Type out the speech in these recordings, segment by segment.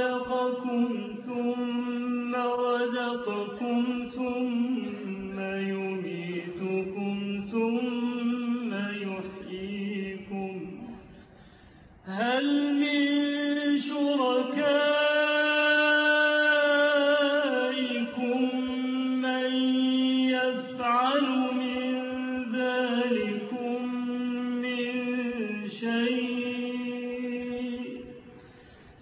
خلقكم ثم رزقكم ثم يميتكم ثم يحييكم. هل من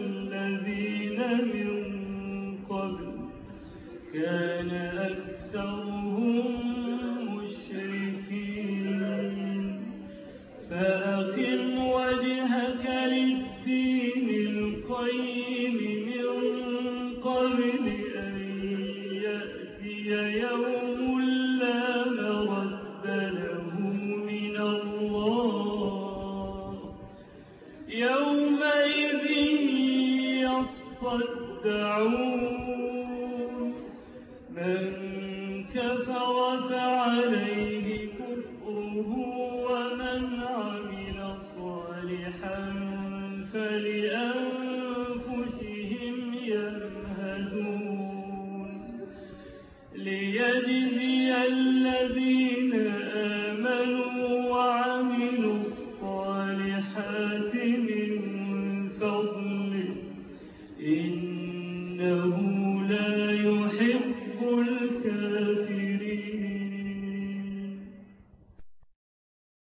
الذين من قبل كان أكثرهم من كفر فعليه كفره ومن عمل صالحا فلأنفسهم يمهدون. ليجزي الذين آمنوا